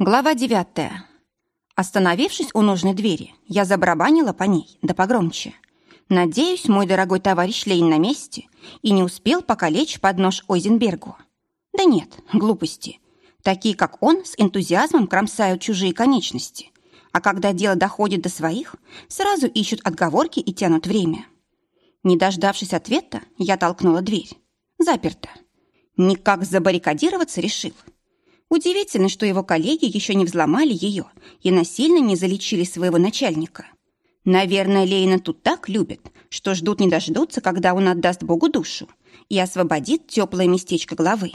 Глава девятая. Остановившись у нужной двери, я забарабанила по ней, да погромче. Надеюсь, мой дорогой товарищ Лейн на месте и не успел пока лечь под нож Ойзенбергу. Да нет, глупости. Такие, как он, с энтузиазмом кромсают чужие конечности. А когда дело доходит до своих, сразу ищут отговорки и тянут время. Не дождавшись ответа, я толкнула дверь. Заперто. Никак забаррикадироваться решил. Удивительно, что его коллеги еще не взломали ее и насильно не залечили своего начальника. Наверное, Лейна тут так любит, что ждут не дождутся, когда он отдаст Богу душу и освободит теплое местечко главы.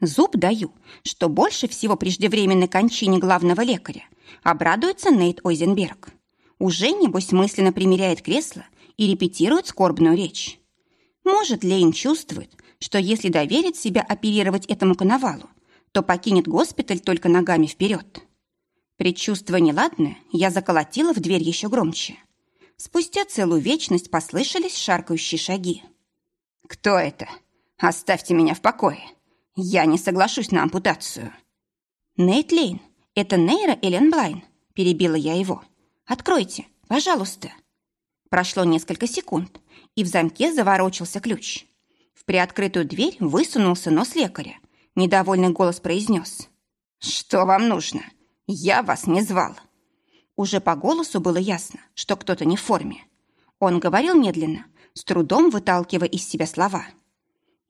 Зуб даю, что больше всего преждевременной кончине главного лекаря обрадуется Нейт Ойзенберг. Уже, небось, мысленно примеряет кресло и репетирует скорбную речь. Может, Лейн чувствует, что если доверит себя оперировать этому коновалу, то покинет госпиталь только ногами вперед. Предчувствуя неладное, я заколотила в дверь еще громче. Спустя целую вечность послышались шаркающие шаги. «Кто это? Оставьте меня в покое. Я не соглашусь на ампутацию». «Нейт Лейн, это Нейра Элленблайн», – перебила я его. «Откройте, пожалуйста». Прошло несколько секунд, и в замке заворочился ключ. В приоткрытую дверь высунулся нос лекаря. Недовольный голос произнес. «Что вам нужно? Я вас не звал». Уже по голосу было ясно, что кто-то не в форме. Он говорил медленно, с трудом выталкивая из себя слова.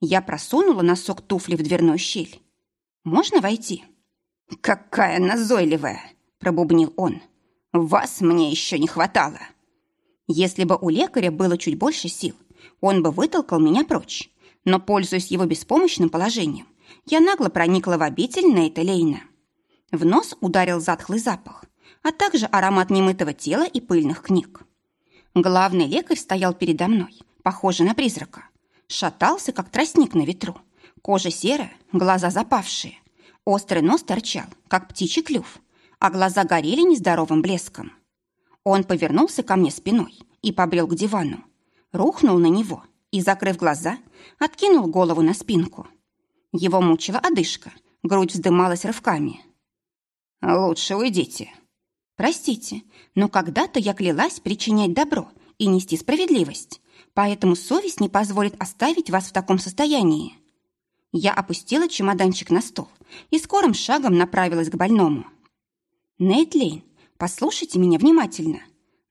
Я просунула носок туфли в дверную щель. «Можно войти?» «Какая назойливая!» – пробубнил он. «Вас мне еще не хватало!» Если бы у лекаря было чуть больше сил, он бы вытолкал меня прочь. Но, пользуясь его беспомощным положением, я нагло проникла в обитель Нейта Лейна. В нос ударил затхлый запах, а также аромат немытого тела и пыльных книг. Главный лекарь стоял передо мной, похожий на призрака. Шатался, как тростник на ветру. Кожа серая, глаза запавшие. Острый нос торчал, как птичий клюв, а глаза горели нездоровым блеском. Он повернулся ко мне спиной и побрел к дивану. Рухнул на него и, закрыв глаза, откинул голову на спинку. Его мучила одышка, грудь вздымалась рывками. «Лучше уйдите». «Простите, но когда-то я клялась причинять добро и нести справедливость, поэтому совесть не позволит оставить вас в таком состоянии». Я опустила чемоданчик на стол и скорым шагом направилась к больному. «Нейт Лейн, «Послушайте меня внимательно».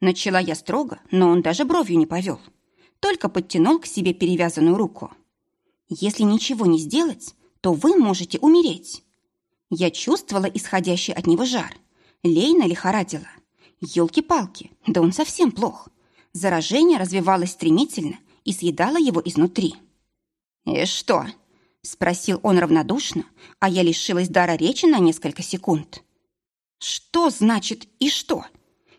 Начала я строго, но он даже бровью не повел. Только подтянул к себе перевязанную руку. «Если ничего не сделать, то вы можете умереть». Я чувствовала исходящий от него жар. Лейна лихорадила. Ёлки-палки, да он совсем плох. Заражение развивалось стремительно и съедало его изнутри. «И что?» – спросил он равнодушно, а я лишилась дара речи на несколько секунд. «Что значит «и что»?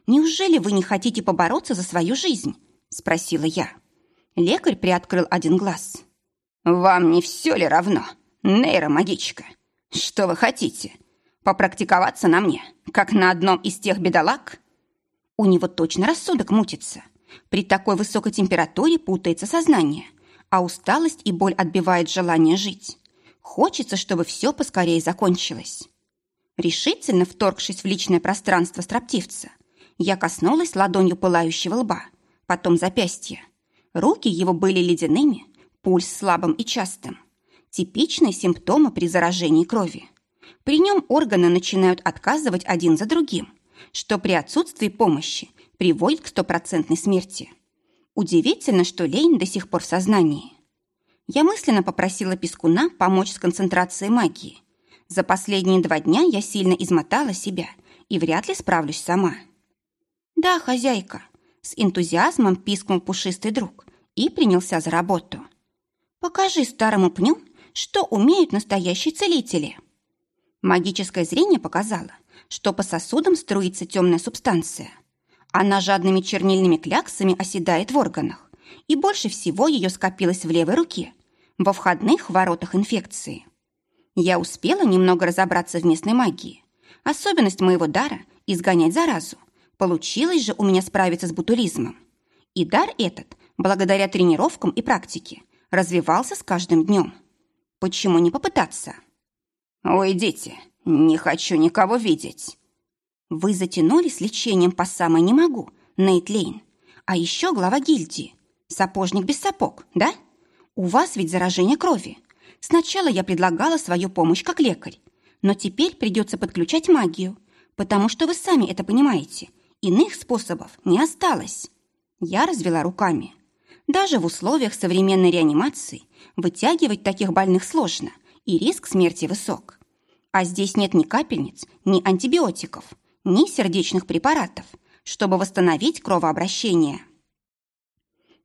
Неужели вы не хотите побороться за свою жизнь?» – спросила я. Лекарь приоткрыл один глаз. «Вам не все ли равно, нейромагичка? Что вы хотите? Попрактиковаться на мне, как на одном из тех бедолаг?» У него точно рассудок мутится. При такой высокой температуре путается сознание, а усталость и боль отбивает желание жить. Хочется, чтобы все поскорее закончилось. Решительно вторгшись в личное пространство строптивца, я коснулась ладонью пылающего лба, потом запястья. Руки его были ледяными, пульс слабым и частым. Типичные симптомы при заражении крови. При нем органы начинают отказывать один за другим, что при отсутствии помощи приводит к стопроцентной смерти. Удивительно, что Лейн до сих пор в сознании. Я мысленно попросила Пескуна помочь с концентрацией магии – за последние два дня я сильно измотала себя и вряд ли справлюсь сама. «Да, хозяйка», — с энтузиазмом пискнул пушистый друг и принялся за работу. «Покажи старому пню, что умеют настоящие целители». Магическое зрение показало, что по сосудам струится темная субстанция. Она жадными чернильными кляксами оседает в органах, и больше всего ее скопилось в левой руке, во входных воротах инфекции. Я успела немного разобраться в местной магии. Особенность моего дара – изгонять заразу. Получилось же у меня справиться с бутулизмом. И дар этот, благодаря тренировкам и практике, развивался с каждым днем. Почему не попытаться? «Уйдите, Не хочу никого видеть. Вы затянули с лечением по самой не могу, Нейт Лейн. А еще глава гильдии. Сапожник без сапог, да? У вас ведь заражение крови. Сначала я предлагала свою помощь как лекарь, но теперь придется подключать магию, потому что вы сами это понимаете. Иных способов не осталось. Я развела руками. Даже в условиях современной реанимации вытягивать таких больных сложно, и риск смерти высок. А здесь нет ни капельниц, ни антибиотиков, ни сердечных препаратов, чтобы восстановить кровообращение.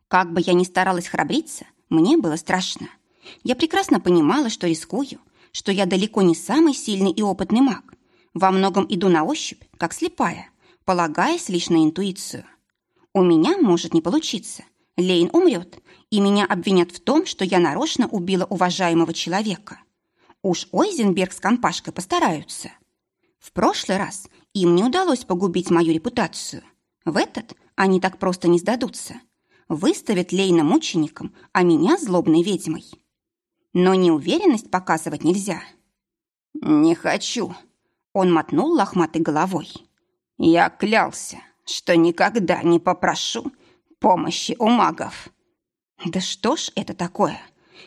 Как бы я ни старалась храбриться, мне было страшно. Я прекрасно понимала, что рискую, что я далеко не самый сильный и опытный маг. Во многом иду на ощупь, как слепая, полагаясь лишь на интуицию. У меня может не получиться. Лейн умрет, и меня обвинят в том, что я нарочно убила уважаемого человека. Уж Ойзенберг с компашкой постараются. В прошлый раз им не удалось погубить мою репутацию. В этот они так просто не сдадутся. Выставят Лейна мучеником, а меня злобной ведьмой. Но неуверенность показывать нельзя. «Не хочу», — он мотнул лохматой головой. «Я клялся, что никогда не попрошу помощи у магов». «Да что ж это такое?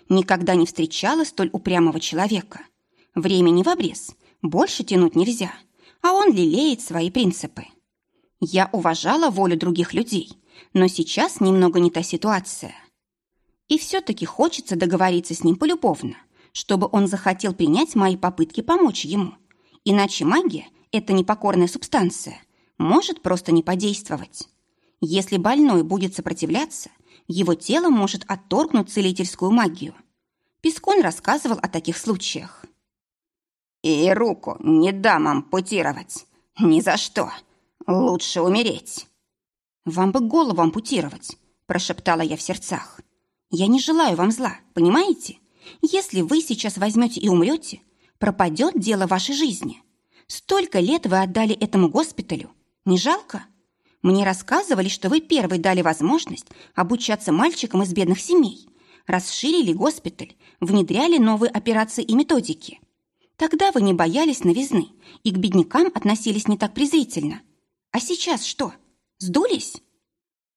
Никогда не встречала столь упрямого человека. Времени в обрез, больше тянуть нельзя, а он лелеет свои принципы. Я уважала волю других людей, но сейчас немного не та ситуация. И все-таки хочется договориться с ним полюбовно, чтобы он захотел принять мои попытки помочь ему. Иначе магия – это непокорная субстанция, может просто не подействовать. Если больной будет сопротивляться, его тело может отторгнуть целительскую магию. Пескон рассказывал о таких случаях. «И руку не дам ампутировать. Ни за что. Лучше умереть». «Вам бы голову ампутировать», – прошептала я в сердцах. «Я не желаю вам зла, понимаете? Если вы сейчас возьмете и умрете, пропадет дело вашей жизни. Столько лет вы отдали этому госпиталю. Не жалко?» Мне рассказывали, что вы первый дали возможность обучаться мальчикам из бедных семей, расширили госпиталь, внедряли новые операции и методики. Тогда вы не боялись новизны и к беднякам относились не так презрительно. А сейчас что, сдулись?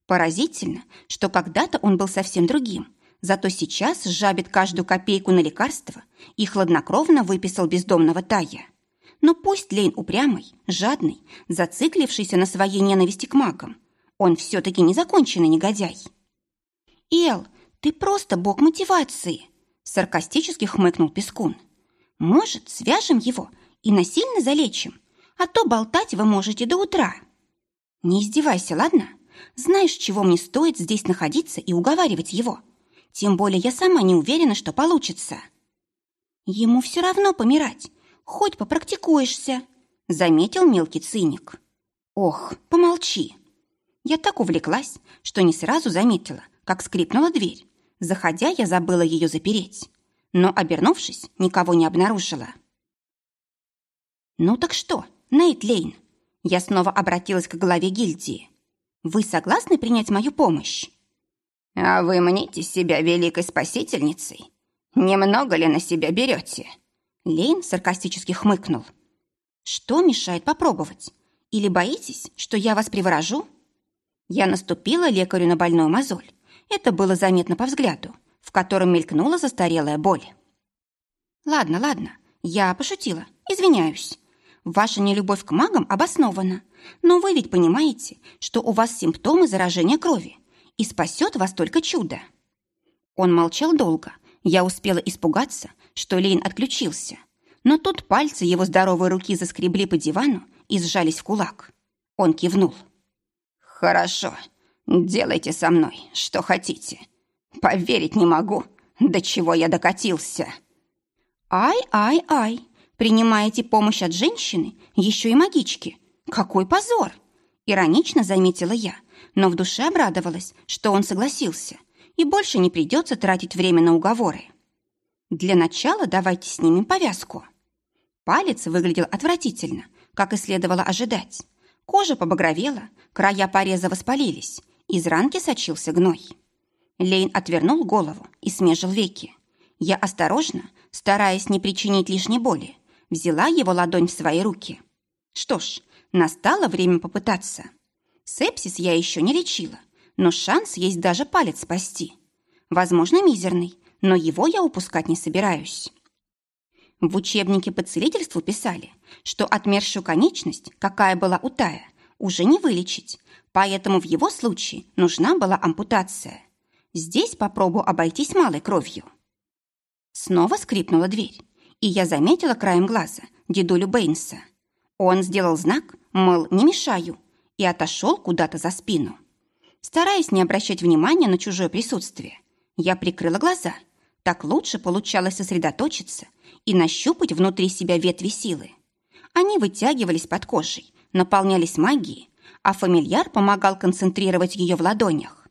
Поразительно, что когда-то он был совсем другим, зато сейчас жабит каждую копейку на лекарства и хладнокровно выписал бездомного Тая. Но пусть Лейн упрямый, жадный, зациклившийся на своей ненависти к магам, он все-таки незаконченный негодяй. «Эл, ты просто бог мотивации!» саркастически хмыкнул Пескун. «Может, свяжем его и насильно залечим, а то болтать вы можете до утра». «Не издевайся, ладно? Знаешь, чего мне стоит здесь находиться и уговаривать его? Тем более я сама не уверена, что получится». «Ему все равно помирать, хоть попрактикуешься», — заметил мелкий циник. «Ох, помолчи». Я так увлеклась, что не сразу заметила, как скрипнула дверь. Заходя, я забыла ее запереть, но, обернувшись, никого не обнаружила. «Ну так что, Нейт Лейн?» Я снова обратилась к главе гильдии. «Вы согласны принять мою помощь?» «А вы мните себя великой спасительницей? Немного ли на себя берете?» Лейн саркастически хмыкнул. «Что мешает попробовать? Или боитесь, что я вас приворожу?» Я наступила лекарю на больную мозоль. Это было заметно по взгляду, в котором мелькнула застарелая боль. «Ладно, ладно, я пошутила, извиняюсь. Ваша нелюбовь к магам обоснована, но вы ведь понимаете, что у вас симптомы заражения крови, и спасет вас только чудо». Он молчал долго. Я успела испугаться, что Лейн отключился. Но тут пальцы его здоровой руки заскребли по дивану и сжались в кулак. Он кивнул. «Хорошо, делайте со мной, что хотите. Поверить не могу, до чего я докатился». «Ай-ай-ай, принимаете помощь от женщины, еще и магички. Какой позор!» Иронично заметила я, но в душе обрадовалась, что он согласился, и больше не придется тратить время на уговоры. Для начала давайте снимем повязку. Палец выглядел отвратительно, как и следовало ожидать. Кожа побагровела, края пореза воспалились, из ранки сочился гной. Лейн отвернул голову и смежил веки. Я осторожно, стараясь не причинить лишней боли, взяла его ладонь в свои руки. Что ж, настало время попытаться. Сепсис я еще не лечила, но шанс есть даже палец спасти. Возможно, мизерный, но его я упускать не собираюсь. В учебнике по целительству писали, что отмершую конечность, какая была у Тая, уже не вылечить, поэтому в его случае нужна была ампутация. Здесь попробую обойтись малой кровью. Снова скрипнула дверь, и я заметила краем глаза дедулю Бэйнса. Он сделал знак, мол, не мешаю, и отошел куда-то за спину. Стараясь не обращать внимания на чужое присутствие, я прикрыла глаза. Так лучше получалось сосредоточиться и нащупать внутри себя ветви силы. Они вытягивались под кожей, наполнялись магией, а фамильяр помогал концентрировать ее в ладонях.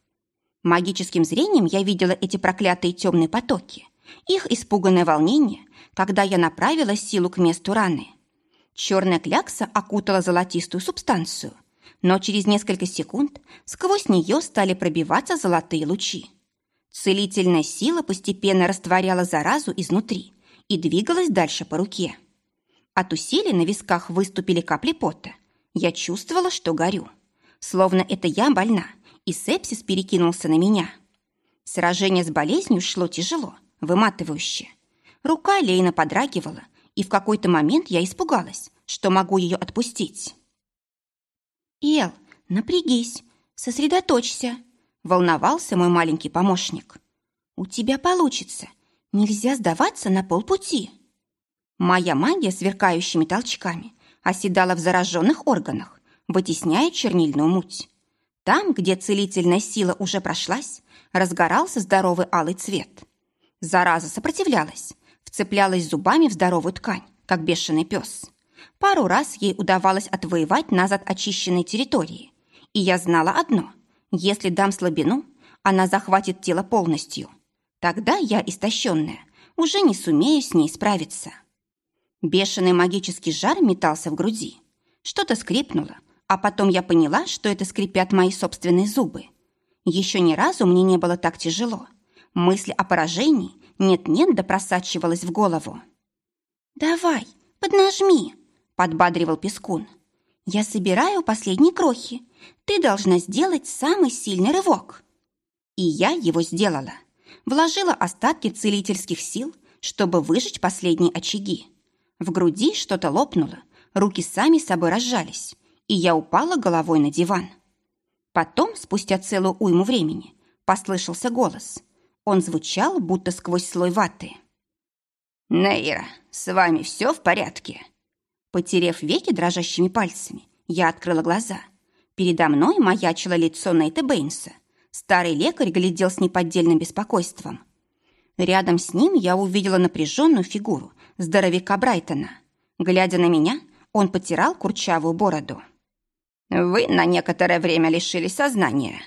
Магическим зрением я видела эти проклятые темные потоки, их испуганное волнение, когда я направила силу к месту раны. Черная клякса окутала золотистую субстанцию, но через несколько секунд сквозь нее стали пробиваться золотые лучи. Целительная сила постепенно растворяла заразу изнутри и двигалась дальше по руке. От усилий на висках выступили капли пота. Я чувствовала, что горю. Словно это я больна, и сепсис перекинулся на меня. Сражение с болезнью шло тяжело, выматывающе. Рука Лейна подрагивала, и в какой-то момент я испугалась, что могу ее отпустить. «Эл, напрягись, сосредоточься», — волновался мой маленький помощник. «У тебя получится. Нельзя сдаваться на полпути». Моя магия сверкающими толчками оседала в зараженных органах, вытесняя чернильную муть. Там, где целительная сила уже прошлась, разгорался здоровый алый цвет. Зараза сопротивлялась, вцеплялась зубами в здоровую ткань, как бешеный пес. Пару раз ей удавалось отвоевать назад очищенные территории. И я знала одно – если дам слабину, она захватит тело полностью. Тогда я, истощенная, уже не сумею с ней справиться. Бешеный магический жар метался в груди. Что-то скрипнуло, а потом я поняла, что это скрипят мои собственные зубы. Еще ни разу мне не было так тяжело. Мысль о поражении нет-нет да просачивалась в голову. «Давай, поднажми!» Подбадривал Пескун. «Я собираю последние крохи. Ты должна сделать самый сильный рывок». И я его сделала. Вложила остатки целительских сил, чтобы выжечь последние очаги. В груди что-то лопнуло, руки сами собой разжались, и я упала головой на диван. Потом, спустя целую уйму времени, послышался голос. Он звучал, будто сквозь слой ваты. «Нейра, с вами все в порядке?» Потерев веки дрожащими пальцами, я открыла глаза. Передо мной маячило лицо Нейта Бэйнса. Старый лекарь глядел с неподдельным беспокойством. Рядом с ним я увидела напряженную фигуру здоровяка Брайтона. Глядя на меня, он потирал курчавую бороду. «Вы на некоторое время лишились сознания».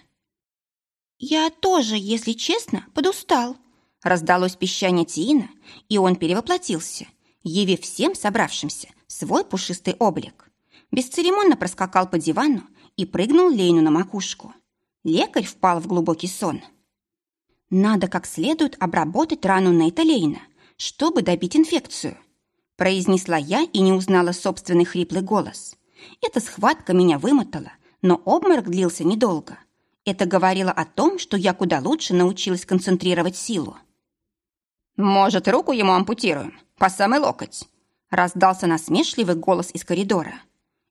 «Я тоже, если честно, подустал», раздалось пищание Тиина, и он перевоплотился, явив всем собравшимся свой пушистый облик. Бесцеремонно проскакал по дивану и прыгнул Лейну на макушку. Лекарь впал в глубокий сон. «Надо как следует обработать рану Нейта Лейна, чтобы добить инфекцию», произнесла я и не узнала собственный хриплый голос. Эта схватка меня вымотала, но обморок длился недолго. Это говорило о том, что я куда лучше научилась концентрировать силу. «Может, руку ему ампутируем? По самый локоть?» Раздался насмешливый голос из коридора.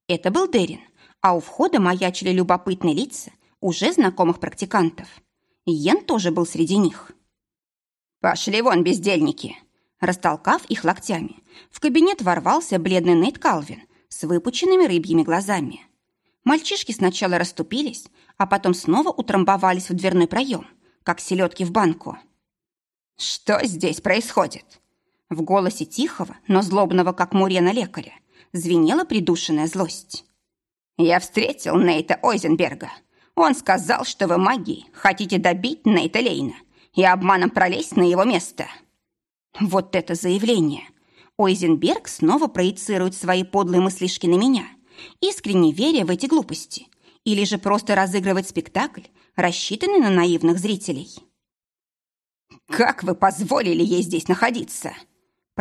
Это был Дерин, а у входа маячили любопытные лица уже знакомых практикантов. Йен тоже был среди них. «Пошли вон, бездельники!» Растолкав их локтями, в кабинет ворвался бледный Нейт Калвин с выпученными рыбьими глазами. Мальчишки сначала расступились, а потом снова утрамбовались в дверной проем, как селедки в банку. «Что здесь происходит?» В голосе тихого, но злобного, как мурена лекаря, звенела придушенная злость. «Я встретил Нейта Ойзенберга. Он сказал, что вы магией хотите добить Нейта Лейна и обманом пролезть на его место». Вот это заявление! Ойзенберг снова проецирует свои подлые мыслишки на меня, искренне веря в эти глупости, или же просто разыгрывать спектакль, рассчитанный на наивных зрителей. «Как вы позволили ей здесь находиться?»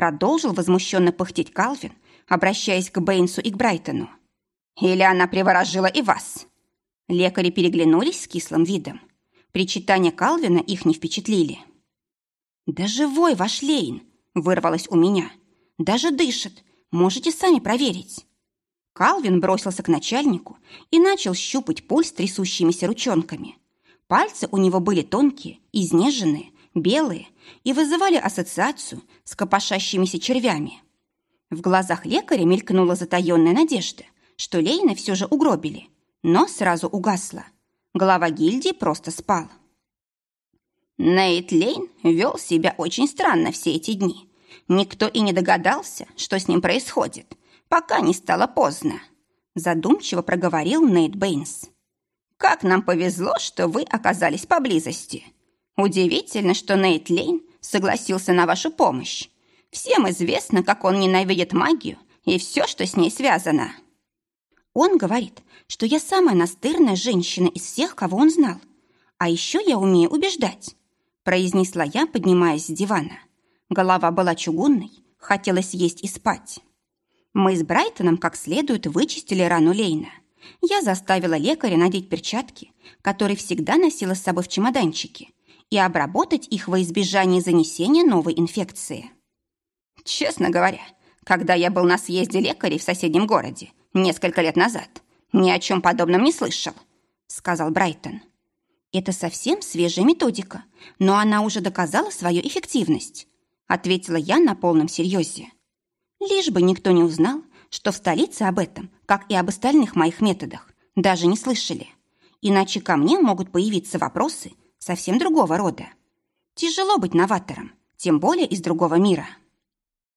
Продолжил возмущенно пыхтеть Калвин, обращаясь к Бэйнсу и к Брайтону. «Или она приворожила и вас?» Лекари переглянулись с кислым видом. Причитания Калвина их не впечатлили. «Да живой ваш Лейн!» — вырвалось у меня. «Даже дышит. Можете сами проверить». Калвин бросился к начальнику и начал щупать пульс трясущимися ручонками. Пальцы у него были тонкие, изнеженные, белые и вызывали ассоциацию с копошащимися червями. В глазах лекаря мелькнула затаённая надежда, что Лейна все же угробили, но сразу угасла. Глава гильдии просто спал. Нейт Лейн вел себя очень странно все эти дни. Никто и не догадался, что с ним происходит, пока не стало поздно. Задумчиво проговорил Нейт Бэйнс. «Как нам повезло, что вы оказались поблизости. Удивительно, что Нейт Лейн согласился на вашу помощь. Всем известно, как он ненавидит магию и все, что с ней связано». Он говорит, что я самая настырная женщина из всех, кого он знал. А еще я умею убеждать произнесла я, поднимаясь с дивана. Голова была чугунной, хотелось есть и спать. Мы с Брайтоном как следует вычистили рану Лейна. Я заставила лекаря надеть перчатки, которые всегда носила с собой в чемоданчике, и обработать их во избежание занесения новой инфекции. Честно говоря, когда я был на съезде лекарей в соседнем городе несколько лет назад, ни о чем подобном не слышал, сказал Брайтон. Это совсем свежая методика, но она уже доказала свою эффективность, ответила я на полном серьезе. Лишь бы никто не узнал, что в столице об этом, как и об остальных моих методах, даже не слышали. Иначе ко мне могут появиться вопросы совсем другого рода. Тяжело быть новатором, тем более из другого мира.